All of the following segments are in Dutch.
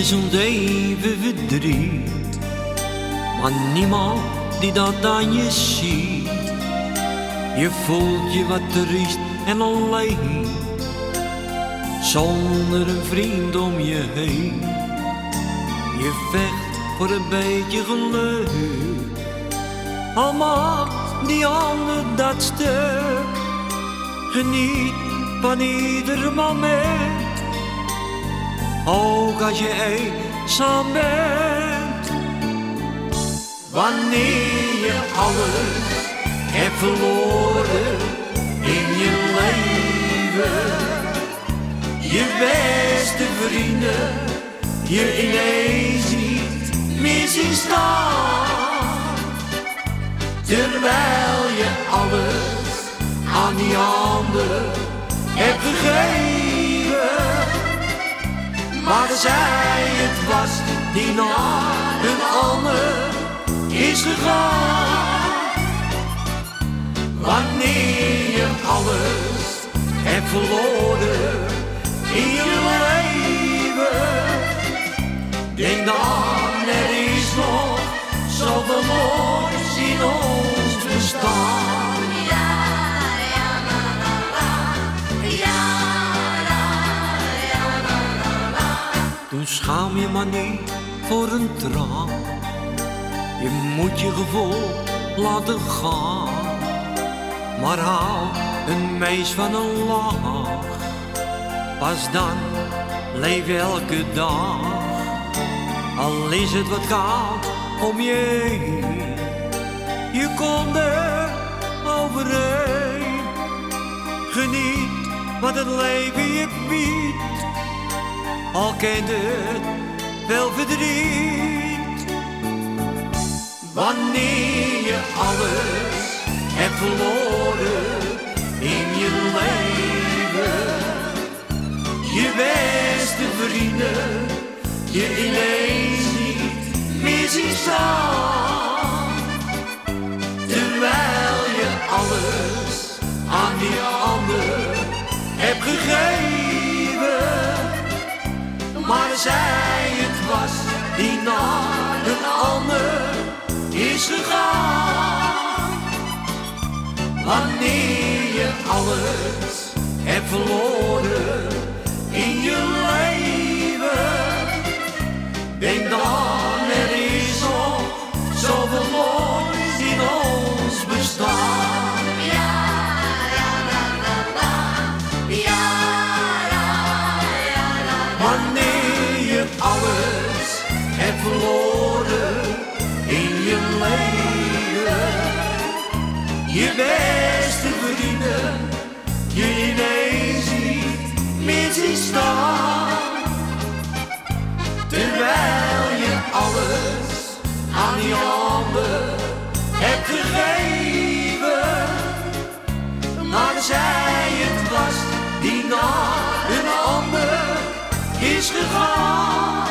je soms even verdriet, maar niemand die dat aan je ziet. Je voelt je wat triest en alleen, zonder een vriend om je heen. Je vecht voor een beetje geluk, al maakt die ander dat stuk. Geniet van ieder moment. Ook als je eenzaam bent. Wanneer je alles hebt verloren Je beste vrienden je ineens niet meer zien staan. Terwijl je alles aan die ander hebt gegeven. Maar zij het was die naar een ander is gegaan. Hebt verloren in je leven. Denk dan, er is nog zoveel moois in ons bestaan. Toen schaam je maar niet voor een traan. Je moet je gevoel laten gaan. Maar hou een meis van een lach. Pas dan leef je elke dag. Al is het wat koud om je. Je komt er overheen. Geniet wat het leven je biedt. Al kent het wel verdriet. Wanneer je alles hebt verloren je leven. Je beste vrienden je ineens niet meer zien staan. Terwijl je alles aan die ander hebt gegeven. Maar zij het was die naar een ander is gegaan. Wanneer je alles hebt verloren in je is gegaan.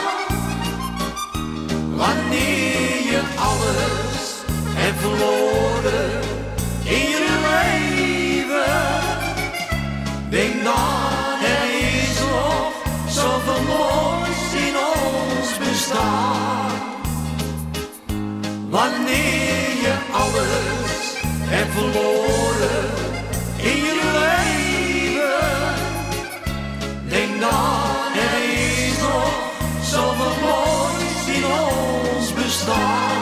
Wanneer je alles hebt verloren estou.